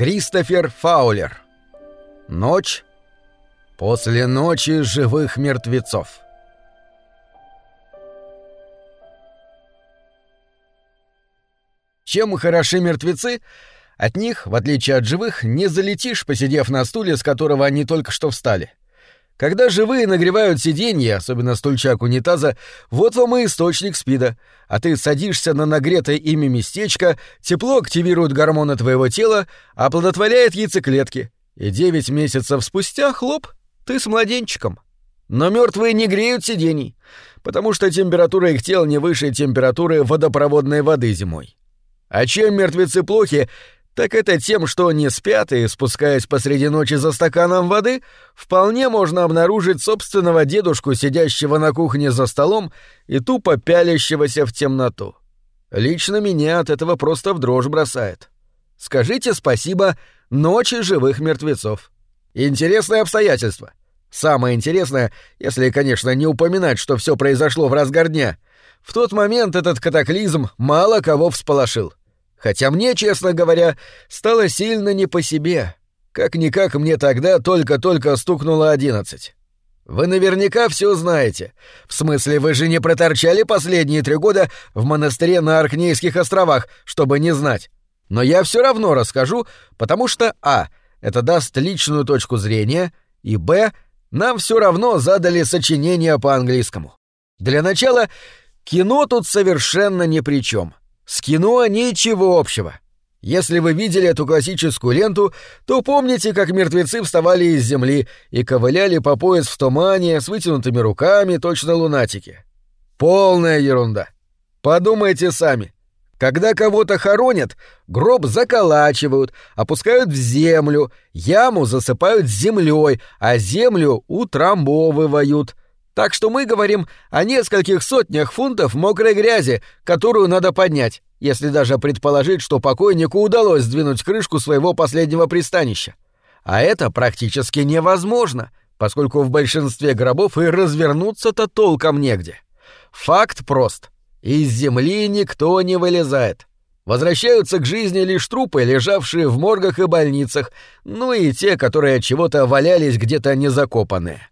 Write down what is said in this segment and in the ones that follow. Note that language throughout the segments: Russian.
Кристофер Фаулер. Ночь после ночи живых мертвецов. Чем хороши мертвецы? От них, в отличие от живых, не залетишь, посидев на стуле, с которого они только что встали. Когда живые нагревают сиденье, особенно стульчак унитаза, вот вам и источник спида. А ты садишься на нагретое ими местечко, тепло активирует гормоны твоего тела, оплодотворяет яйцеклетки. И девять месяцев спустя, хлоп, ты с младенчиком. Но мертвые не греют сидений, потому что температура их тел не выше температуры водопроводной воды зимой. А чем мертвецы плохи, так это тем, что не спят и, спускаясь посреди ночи за стаканом воды, вполне можно обнаружить собственного дедушку, сидящего на кухне за столом и тупо пялящегося в темноту. Лично меня от этого просто в дрожь бросает. Скажите спасибо ночи живых мертвецов. Интересное обстоятельство. Самое интересное, если, конечно, не упоминать, что все произошло в разгар дня. В тот момент этот катаклизм мало кого всполошил. Хотя мне, честно говоря, стало сильно не по себе. Как-никак мне тогда только-только стукнуло одиннадцать. Вы наверняка все знаете. В смысле, вы же не проторчали последние три года в монастыре на Аркнейских островах, чтобы не знать. Но я все равно расскажу, потому что а. это даст личную точку зрения, и б. нам все равно задали сочинение по-английскому. Для начала, кино тут совершенно ни при чем. С кино ничего общего. Если вы видели эту классическую ленту, то помните, как мертвецы вставали из земли и ковыляли по пояс в тумане с вытянутыми руками, точно лунатики. Полная ерунда. Подумайте сами. Когда кого-то хоронят, гроб заколачивают, опускают в землю, яму засыпают землей, а землю утрамбовывают. Так что мы говорим о нескольких сотнях фунтов мокрой грязи, которую надо поднять, если даже предположить, что покойнику удалось сдвинуть крышку своего последнего пристанища. А это практически невозможно, поскольку в большинстве гробов и развернуться-то толком негде. Факт прост. Из земли никто не вылезает. Возвращаются к жизни лишь трупы, лежавшие в моргах и больницах, ну и те, которые от чего-то валялись где-то незакопанные.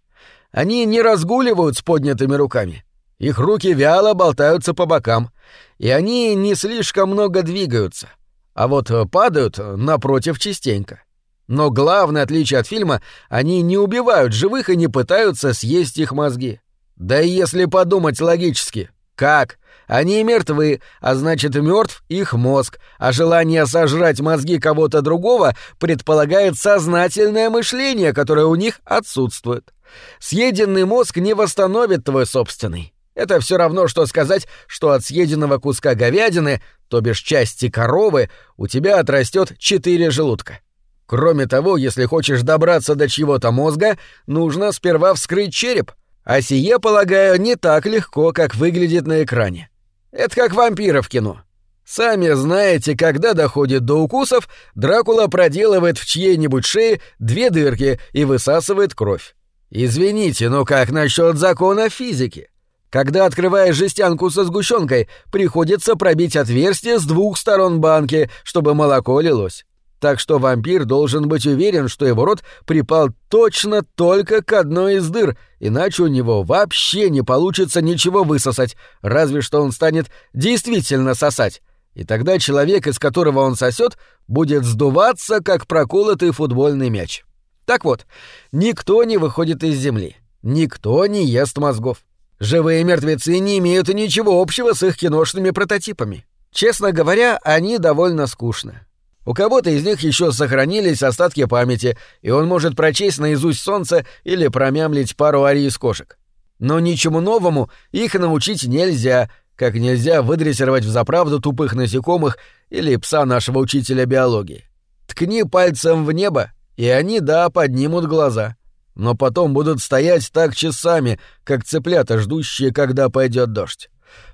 Они не разгуливают с поднятыми руками. Их руки вяло болтаются по бокам, и они не слишком много двигаются, а вот падают, напротив, частенько. Но главное отличие от фильма — они не убивают живых и не пытаются съесть их мозги. Да и если подумать логически, как? Они мертвы, а значит мертв их мозг, а желание сожрать мозги кого-то другого предполагает сознательное мышление, которое у них отсутствует. Съеденный мозг не восстановит твой собственный. Это все равно, что сказать, что от съеденного куска говядины, то бишь части коровы, у тебя отрастет четыре желудка. Кроме того, если хочешь добраться до чьего-то мозга, нужно сперва вскрыть череп, а сие, полагаю, не так легко, как выглядит на экране. Это как вампиры в кино. Сами знаете, когда доходит до укусов, Дракула проделывает в чьей-нибудь шее две дырки и высасывает кровь. Извините, но как насчет закона физики? Когда открываешь жестянку со сгущенкой, приходится пробить отверстие с двух сторон банки, чтобы молоко лилось. Так что вампир должен быть уверен, что его рот припал точно только к одной из дыр, иначе у него вообще не получится ничего высосать, разве что он станет действительно сосать. И тогда человек, из которого он сосет, будет сдуваться, как проколотый футбольный мяч. Так вот, никто не выходит из земли, никто не ест мозгов. Живые мертвецы не имеют ничего общего с их киношными прототипами. Честно говоря, они довольно скучны. У кого-то из них еще сохранились остатки памяти, и он может прочесть наизусть солнце или промямлить пару арий из кошек. Но ничему новому их научить нельзя, как нельзя выдрессировать в заправду тупых насекомых или пса нашего учителя биологии. Ткни пальцем в небо, и они, да, поднимут глаза. Но потом будут стоять так часами, как цыплята, ждущие, когда пойдет дождь.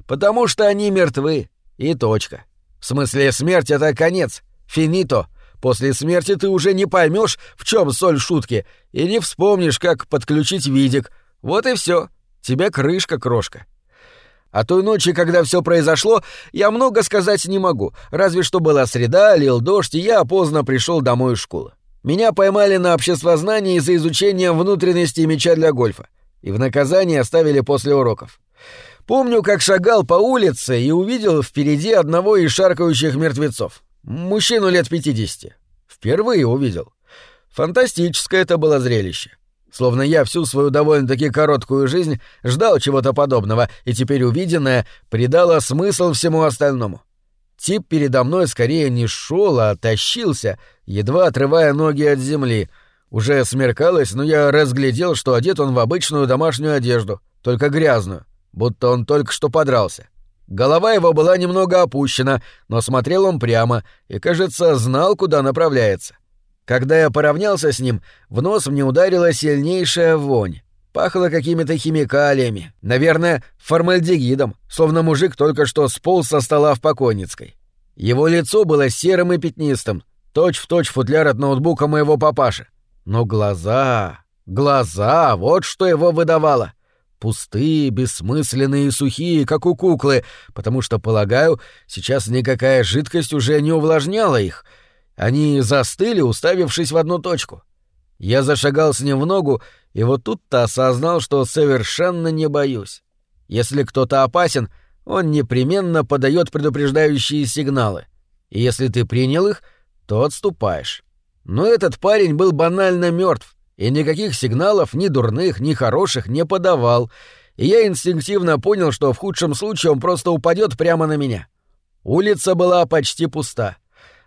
Потому что они мертвы. И точка. В смысле, смерть — это конец. Финито. После смерти ты уже не поймешь, в чем соль шутки, и не вспомнишь, как подключить видик. Вот и все. Тебе крышка, крошка. О той ночи, когда все произошло, я много сказать не могу, разве что была среда, лил дождь, и я поздно пришел домой из школы. Меня поймали на обществознании за изучением внутренности мяча для гольфа, и в наказание оставили после уроков. Помню, как шагал по улице и увидел впереди одного из шаркающих мертвецов. Мужчину лет пятидесяти. Впервые увидел. Фантастическое это было зрелище. Словно я всю свою довольно-таки короткую жизнь ждал чего-то подобного, и теперь увиденное придало смысл всему остальному. Тип передо мной скорее не шел, а тащился, едва отрывая ноги от земли. Уже смеркалось, но я разглядел, что одет он в обычную домашнюю одежду, только грязную, будто он только что подрался. Голова его была немного опущена, но смотрел он прямо и, кажется, знал, куда направляется. Когда я поравнялся с ним, в нос мне ударила сильнейшая вонь. Пахло какими-то химикалиями, наверное, формальдегидом, словно мужик только что сполз со стола в покойницкой. Его лицо было серым и пятнистым, точь-в-точь точь футляр от ноутбука моего папаши. Но глаза... Глаза, вот что его выдавало. Пустые, бессмысленные и сухие, как у куклы, потому что, полагаю, сейчас никакая жидкость уже не увлажняла их — они застыли, уставившись в одну точку. Я зашагал с ним в ногу, и вот тут-то осознал, что совершенно не боюсь. Если кто-то опасен, он непременно подает предупреждающие сигналы. И если ты принял их, то отступаешь. Но этот парень был банально мертв, и никаких сигналов, ни дурных, ни хороших, не подавал, и я инстинктивно понял, что в худшем случае он просто упадет прямо на меня. Улица была почти пуста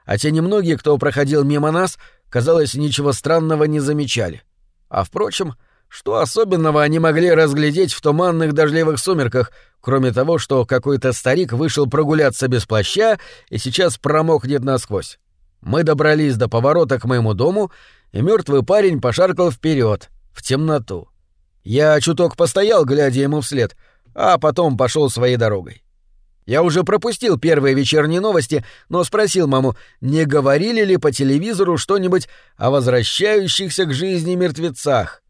а те немногие, кто проходил мимо нас, казалось, ничего странного не замечали. А впрочем, что особенного они могли разглядеть в туманных дождливых сумерках, кроме того, что какой-то старик вышел прогуляться без плаща и сейчас промокнет насквозь. Мы добрались до поворота к моему дому, и мертвый парень пошаркал вперед, в темноту. Я чуток постоял, глядя ему вслед, а потом пошел своей дорогой. Я уже пропустил первые вечерние новости, но спросил маму, не говорили ли по телевизору что-нибудь о возвращающихся к жизни мертвецах.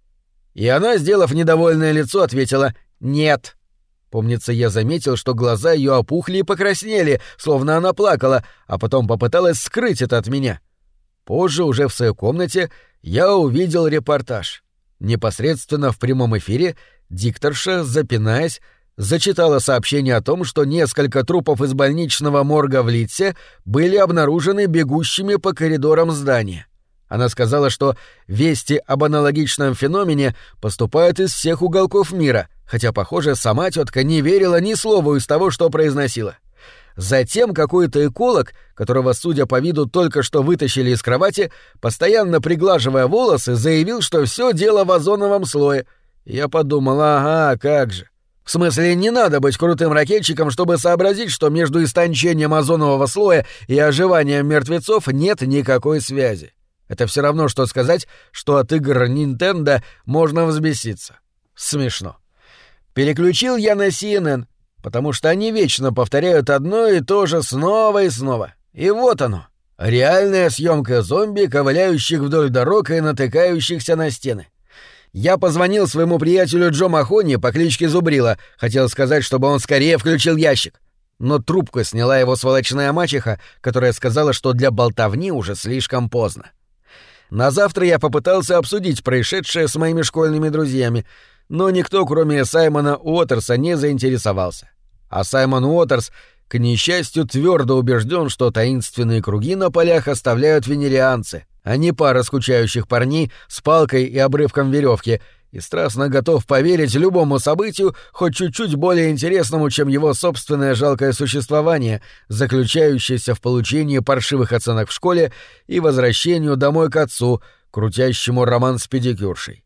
И она, сделав недовольное лицо, ответила «нет». Помнится, я заметил, что глаза ее опухли и покраснели, словно она плакала, а потом попыталась скрыть это от меня. Позже, уже в своей комнате, я увидел репортаж. Непосредственно в прямом эфире дикторша, запинаясь, зачитала сообщение о том, что несколько трупов из больничного морга в Литсе были обнаружены бегущими по коридорам здания. Она сказала, что вести об аналогичном феномене поступают из всех уголков мира, хотя, похоже, сама тетка не верила ни слову из того, что произносила. Затем какой-то эколог, которого, судя по виду, только что вытащили из кровати, постоянно приглаживая волосы, заявил, что все дело в озоновом слое. Я подумал, ага, как же. В смысле, не надо быть крутым ракетчиком, чтобы сообразить, что между истончением озонового слоя и оживанием мертвецов нет никакой связи. Это все равно, что сказать, что от игр Nintendo можно взбеситься. Смешно. Переключил я на CNN, потому что они вечно повторяют одно и то же снова и снова. И вот оно. Реальная съемка зомби, ковыляющих вдоль дорог и натыкающихся на стены. Я позвонил своему приятелю Джо Махони по кличке Зубрила, хотел сказать, чтобы он скорее включил ящик. Но трубку сняла его сволочная мачеха, которая сказала, что для болтовни уже слишком поздно. На завтра я попытался обсудить происшедшее с моими школьными друзьями, но никто, кроме Саймона Уотерса, не заинтересовался. А Саймон Уотерс, к несчастью, твердо убежден, что таинственные круги на полях оставляют венерианцы, а не пара скучающих парней с палкой и обрывком веревки, и страстно готов поверить любому событию, хоть чуть-чуть более интересному, чем его собственное жалкое существование, заключающееся в получении паршивых оценок в школе и возвращению домой к отцу, крутящему роман с педикюршей.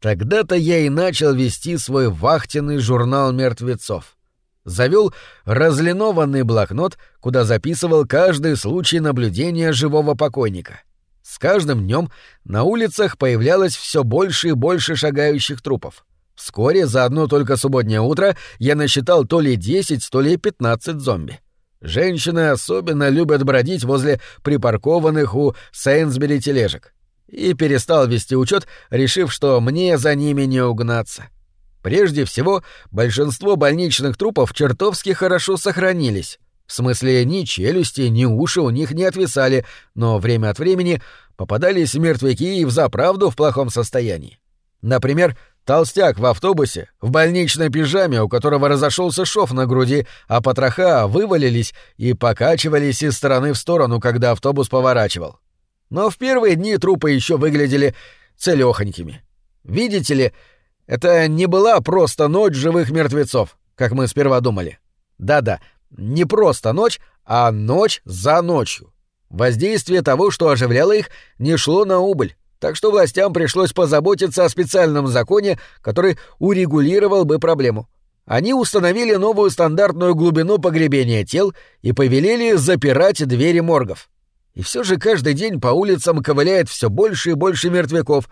Тогда-то я и начал вести свой вахтенный журнал мертвецов. Завел разлинованный блокнот, куда записывал каждый случай наблюдения живого покойника — с каждым днем на улицах появлялось все больше и больше шагающих трупов. Вскоре, за одно только субботнее утро, я насчитал то ли 10, то ли 15 зомби. Женщины особенно любят бродить возле припаркованных у Сейнсбери тележек. И перестал вести учет, решив, что мне за ними не угнаться. Прежде всего, большинство больничных трупов чертовски хорошо сохранились. В смысле, ни челюсти, ни уши у них не отвисали, но время от времени попадались мертвяки и взаправду в плохом состоянии. Например, толстяк в автобусе, в больничной пижаме, у которого разошелся шов на груди, а потроха вывалились и покачивались из стороны в сторону, когда автобус поворачивал. Но в первые дни трупы еще выглядели целёхонькими. Видите ли, это не была просто ночь живых мертвецов, как мы сперва думали. Да-да, не просто ночь, а ночь за ночью. Воздействие того, что оживляло их, не шло на убыль, так что властям пришлось позаботиться о специальном законе, который урегулировал бы проблему. Они установили новую стандартную глубину погребения тел и повелели запирать двери моргов. И все же каждый день по улицам ковыляет все больше и больше мертвяков,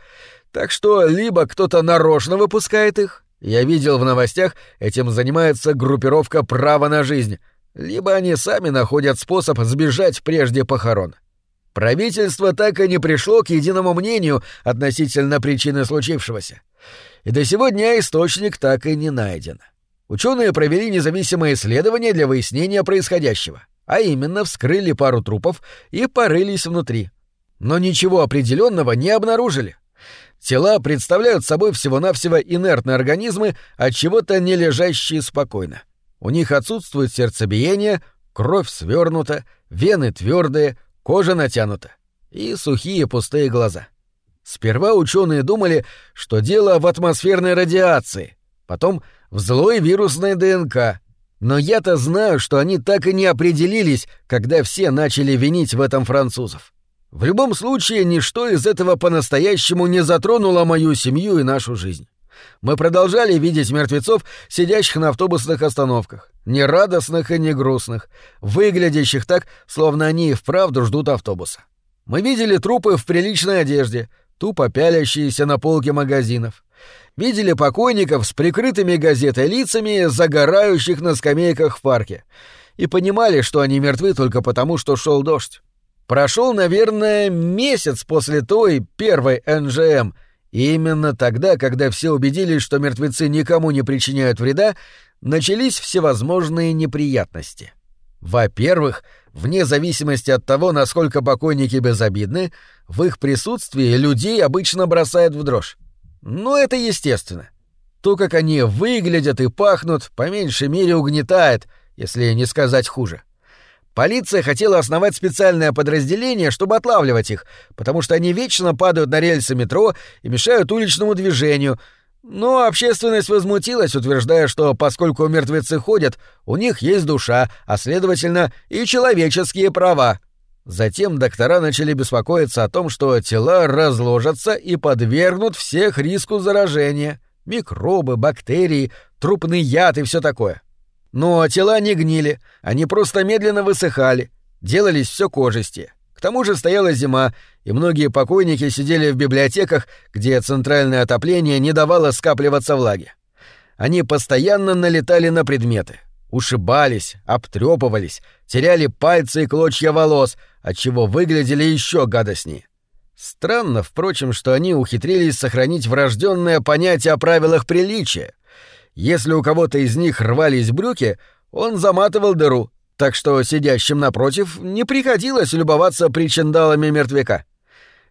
так что либо кто-то нарочно выпускает их, я видел в новостях, этим занимается группировка «Право на жизнь», либо они сами находят способ сбежать прежде похорон. Правительство так и не пришло к единому мнению относительно причины случившегося. И до сегодня источник так и не найден. Ученые провели независимое исследование для выяснения происходящего, а именно вскрыли пару трупов и порылись внутри. Но ничего определенного не обнаружили. Тела представляют собой всего-навсего инертные организмы, от чего-то не лежащие спокойно. У них отсутствует сердцебиение, кровь свернута, вены твердые, кожа натянута и сухие пустые глаза. Сперва ученые думали, что дело в атмосферной радиации, потом в злой вирусной ДНК. Но я-то знаю, что они так и не определились, когда все начали винить в этом французов. В любом случае, ничто из этого по-настоящему не затронуло мою семью и нашу жизнь. Мы продолжали видеть мертвецов, сидящих на автобусных остановках, не радостных и не грустных, выглядящих так, словно они и вправду ждут автобуса. Мы видели трупы в приличной одежде, тупо пялящиеся на полке магазинов. Видели покойников с прикрытыми газетой лицами, загорающих на скамейках в парке. И понимали, что они мертвы только потому, что шел дождь. Прошел, наверное, месяц после той первой НЖМ, и именно тогда, когда все убедились, что мертвецы никому не причиняют вреда, начались всевозможные неприятности. Во-первых, вне зависимости от того, насколько покойники безобидны, в их присутствии людей обычно бросают в дрожь. Но это естественно. То, как они выглядят и пахнут, по меньшей мере угнетает, если не сказать хуже. Полиция хотела основать специальное подразделение, чтобы отлавливать их, потому что они вечно падают на рельсы метро и мешают уличному движению. Но общественность возмутилась, утверждая, что поскольку мертвецы ходят, у них есть душа, а следовательно и человеческие права. Затем доктора начали беспокоиться о том, что тела разложатся и подвергнут всех риску заражения. Микробы, бактерии, трупный яд и все такое. Но тела не гнили, они просто медленно высыхали, делались все кожистее. К тому же стояла зима, и многие покойники сидели в библиотеках, где центральное отопление не давало скапливаться влаги. Они постоянно налетали на предметы, ушибались, обтрепывались, теряли пальцы и клочья волос, отчего выглядели еще гадостнее. Странно, впрочем, что они ухитрились сохранить врожденное понятие о правилах приличия, если у кого-то из них рвались брюки, он заматывал дыру, так что сидящим напротив не приходилось любоваться причиндалами мертвяка.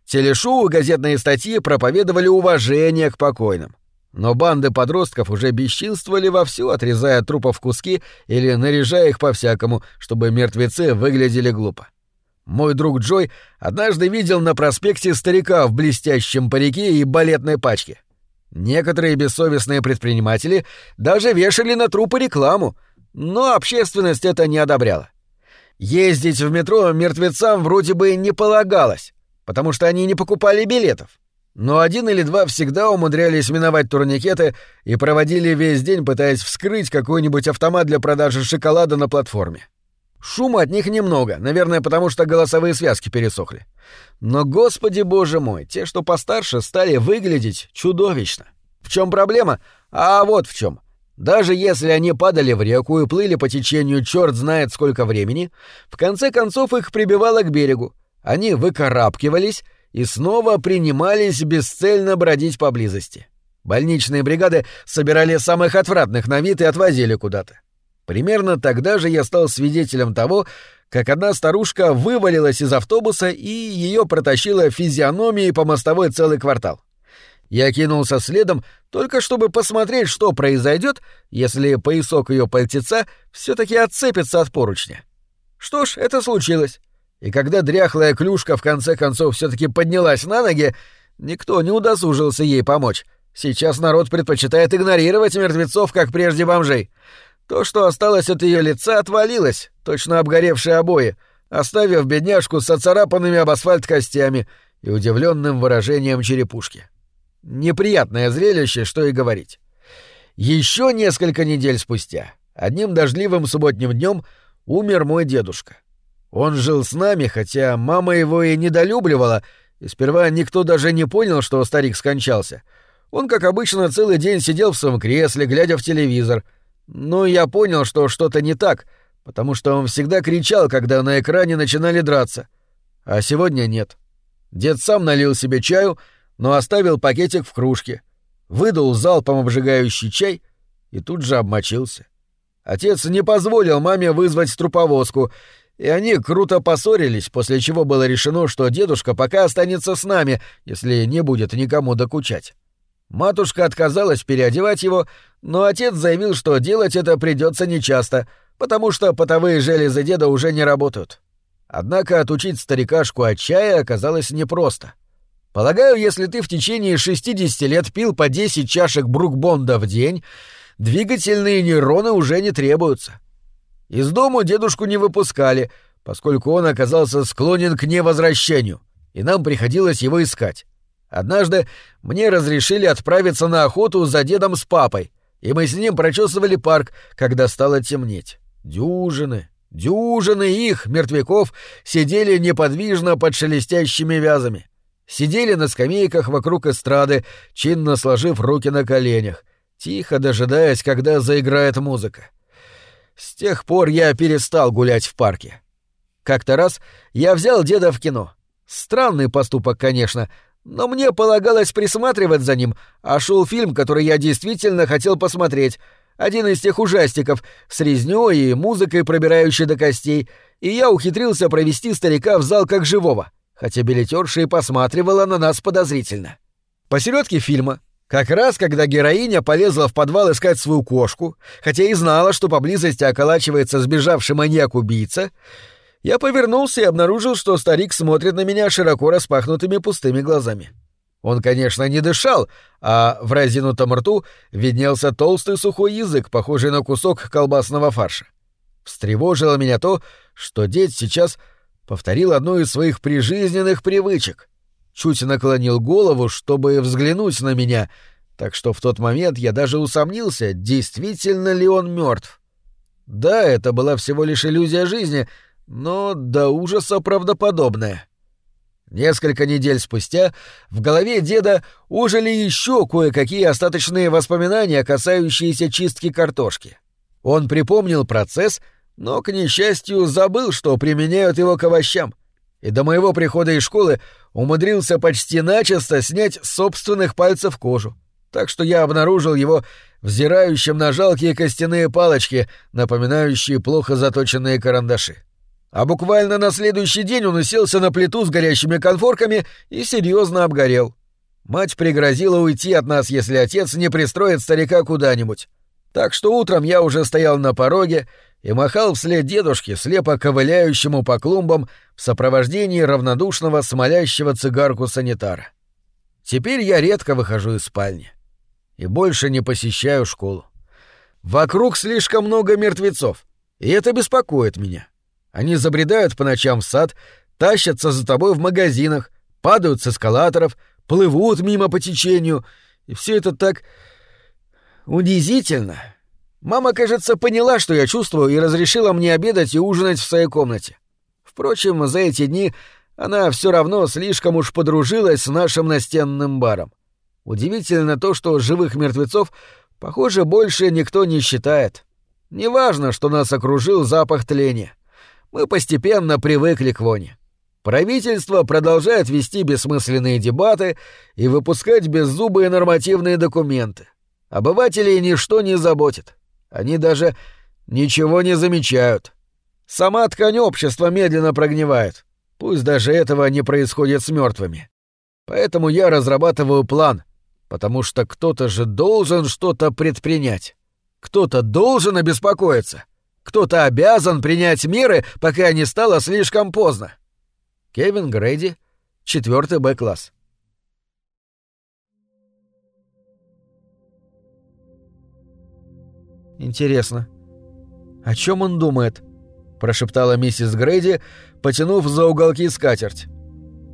Телешоу и газетные статьи проповедовали уважение к покойным. Но банды подростков уже бесчинствовали вовсю, отрезая трупов куски или наряжая их по-всякому, чтобы мертвецы выглядели глупо. Мой друг Джой однажды видел на проспекте старика в блестящем парике и балетной пачке. Некоторые бессовестные предприниматели даже вешали на трупы рекламу, но общественность это не одобряла. Ездить в метро мертвецам вроде бы не полагалось, потому что они не покупали билетов. Но один или два всегда умудрялись миновать турникеты и проводили весь день, пытаясь вскрыть какой-нибудь автомат для продажи шоколада на платформе. Шума от них немного, наверное, потому что голосовые связки пересохли. Но, господи боже мой, те, что постарше, стали выглядеть чудовищно. В чем проблема? А вот в чем. Даже если они падали в реку и плыли по течению черт знает сколько времени, в конце концов их прибивало к берегу. Они выкарабкивались и снова принимались бесцельно бродить поблизости. Больничные бригады собирали самых отвратных на вид и отвозили куда-то. Примерно тогда же я стал свидетелем того, как одна старушка вывалилась из автобуса и ее протащила физиономией по мостовой целый квартал. Я кинулся следом, только чтобы посмотреть, что произойдет, если поясок ее пальтеца все-таки отцепится от поручня. Что ж, это случилось. И когда дряхлая клюшка в конце концов все-таки поднялась на ноги, никто не удосужился ей помочь. Сейчас народ предпочитает игнорировать мертвецов, как прежде бомжей. То, что осталось от ее лица, отвалилось, точно обгоревшие обои, оставив бедняжку с оцарапанными об асфальт костями и удивленным выражением черепушки. Неприятное зрелище, что и говорить. Еще несколько недель спустя, одним дождливым субботним днем, умер мой дедушка. Он жил с нами, хотя мама его и недолюбливала, и сперва никто даже не понял, что старик скончался. Он, как обычно, целый день сидел в своем кресле, глядя в телевизор. Но я понял, что что-то не так, потому что он всегда кричал, когда на экране начинали драться. А сегодня нет. Дед сам налил себе чаю, но оставил пакетик в кружке, выдул залпом обжигающий чай и тут же обмочился. Отец не позволил маме вызвать труповозку, и они круто поссорились, после чего было решено, что дедушка пока останется с нами, если не будет никому докучать. Матушка отказалась переодевать его, но отец заявил, что делать это придется нечасто, потому что потовые железы деда уже не работают. Однако отучить старикашку от чая оказалось непросто. Полагаю, если ты в течение 60 лет пил по 10 чашек Брукбонда в день, двигательные нейроны уже не требуются. Из дому дедушку не выпускали, поскольку он оказался склонен к невозвращению, и нам приходилось его искать. Однажды мне разрешили отправиться на охоту за дедом с папой, и мы с ним прочесывали парк, когда стало темнеть. Дюжины, дюжины их, мертвяков, сидели неподвижно под шелестящими вязами сидели на скамейках вокруг эстрады, чинно сложив руки на коленях, тихо дожидаясь, когда заиграет музыка. С тех пор я перестал гулять в парке. Как-то раз я взял деда в кино. Странный поступок, конечно, но мне полагалось присматривать за ним, а шел фильм, который я действительно хотел посмотреть, один из тех ужастиков с резнёй и музыкой, пробирающей до костей, и я ухитрился провести старика в зал как живого — хотя билетерша и посматривала на нас подозрительно. Посередке фильма, как раз когда героиня полезла в подвал искать свою кошку, хотя и знала, что поблизости околачивается сбежавший маньяк-убийца, я повернулся и обнаружил, что старик смотрит на меня широко распахнутыми пустыми глазами. Он, конечно, не дышал, а в разинутом рту виднелся толстый сухой язык, похожий на кусок колбасного фарша. Встревожило меня то, что дед сейчас повторил одну из своих прижизненных привычек. Чуть наклонил голову, чтобы взглянуть на меня, так что в тот момент я даже усомнился, действительно ли он мертв. Да, это была всего лишь иллюзия жизни, но до ужаса правдоподобная. Несколько недель спустя в голове деда ужили еще кое-какие остаточные воспоминания, касающиеся чистки картошки. Он припомнил процесс — но, к несчастью, забыл, что применяют его к овощам, и до моего прихода из школы умудрился почти начисто снять собственных пальцев кожу, так что я обнаружил его взирающим на жалкие костяные палочки, напоминающие плохо заточенные карандаши. А буквально на следующий день он уселся на плиту с горящими конфорками и серьезно обгорел. Мать пригрозила уйти от нас, если отец не пристроит старика куда-нибудь. Так что утром я уже стоял на пороге и махал вслед дедушке, слепо ковыляющему по клумбам в сопровождении равнодушного смолящего цигарку санитара. Теперь я редко выхожу из спальни и больше не посещаю школу. Вокруг слишком много мертвецов, и это беспокоит меня. Они забредают по ночам в сад, тащатся за тобой в магазинах, падают с эскалаторов, плывут мимо по течению, и все это так унизительно. Мама, кажется, поняла, что я чувствую, и разрешила мне обедать и ужинать в своей комнате. Впрочем, за эти дни она все равно слишком уж подружилась с нашим настенным баром. Удивительно то, что живых мертвецов, похоже, больше никто не считает. Неважно, что нас окружил запах тления. Мы постепенно привыкли к воне. Правительство продолжает вести бессмысленные дебаты и выпускать беззубые нормативные документы. Обывателей ничто не заботит. Они даже ничего не замечают. Сама ткань общества медленно прогнивает. Пусть даже этого не происходит с мертвыми. Поэтому я разрабатываю план, потому что кто-то же должен что-то предпринять. Кто-то должен обеспокоиться. Кто-то обязан принять меры, пока не стало слишком поздно. Кевин Грейди, четвертый Б-класс. Интересно, о чем он думает? прошептала миссис Грейди, потянув за уголки скатерть.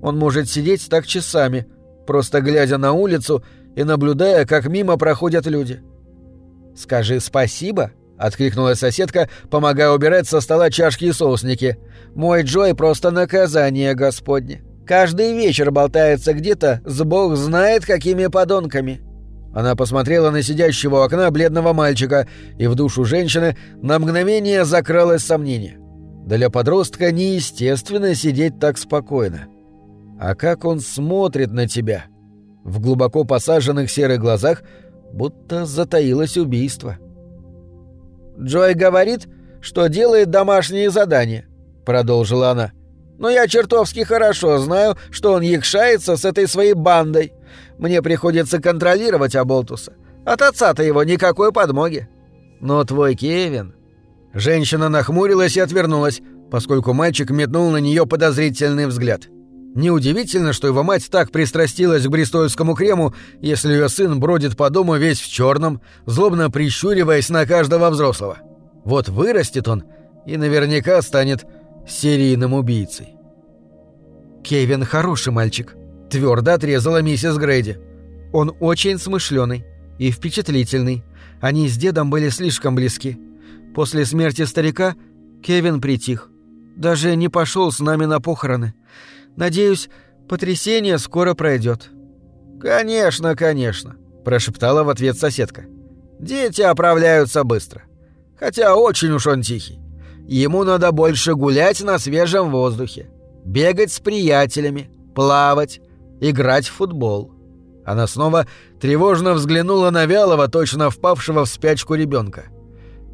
Он может сидеть так часами, просто глядя на улицу и наблюдая, как мимо проходят люди. «Скажи спасибо», — откликнулась соседка, помогая убирать со стола чашки и соусники. «Мой Джой просто наказание Господне. Каждый вечер болтается где-то с бог знает какими подонками». Она посмотрела на сидящего у окна бледного мальчика, и в душу женщины на мгновение закралось сомнение. Для подростка неестественно сидеть так спокойно. А как он смотрит на тебя? В глубоко посаженных серых глазах будто затаилось убийство. «Джой говорит, что делает домашние задания», — продолжила она. «Но я чертовски хорошо знаю, что он якшается с этой своей бандой. Мне приходится контролировать Аболтуса. От отца-то его никакой подмоги. Но твой Кевин...» Женщина нахмурилась и отвернулась, поскольку мальчик метнул на нее подозрительный взгляд. Неудивительно, что его мать так пристрастилась к бристольскому крему, если ее сын бродит по дому весь в черном, злобно прищуриваясь на каждого взрослого. Вот вырастет он и наверняка станет серийным убийцей. «Кевин хороший мальчик», — твердо отрезала миссис Грейди. «Он очень смышленый и впечатлительный. Они с дедом были слишком близки. После смерти старика Кевин притих. Даже не пошел с нами на похороны. Надеюсь, потрясение скоро пройдет. «Конечно, конечно», — прошептала в ответ соседка. «Дети оправляются быстро. Хотя очень уж он тихий. Ему надо больше гулять на свежем воздухе, бегать с приятелями, плавать, играть в футбол». Она снова тревожно взглянула на вялого, точно впавшего в спячку ребенка.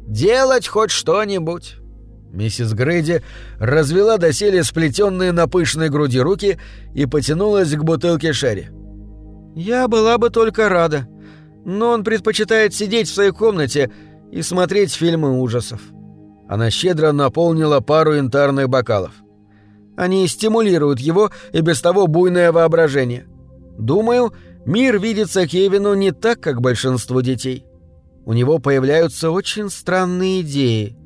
«Делать хоть что-нибудь. Миссис Грейди развела доселе сплетенные на пышной груди руки и потянулась к бутылке Шерри. «Я была бы только рада, но он предпочитает сидеть в своей комнате и смотреть фильмы ужасов». Она щедро наполнила пару янтарных бокалов. Они стимулируют его и без того буйное воображение. Думаю, мир видится Кевину не так, как большинство детей. У него появляются очень странные идеи –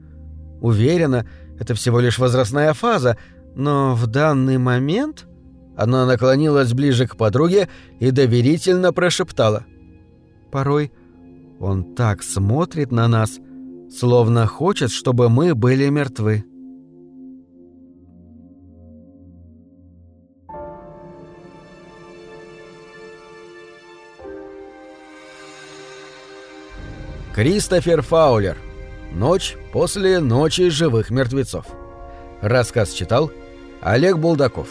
Уверена, это всего лишь возрастная фаза, но в данный момент... Она наклонилась ближе к подруге и доверительно прошептала. «Порой он так смотрит на нас, словно хочет, чтобы мы были мертвы». Кристофер Фаулер Ночь после ночи живых мертвецов. Рассказ читал Олег Булдаков.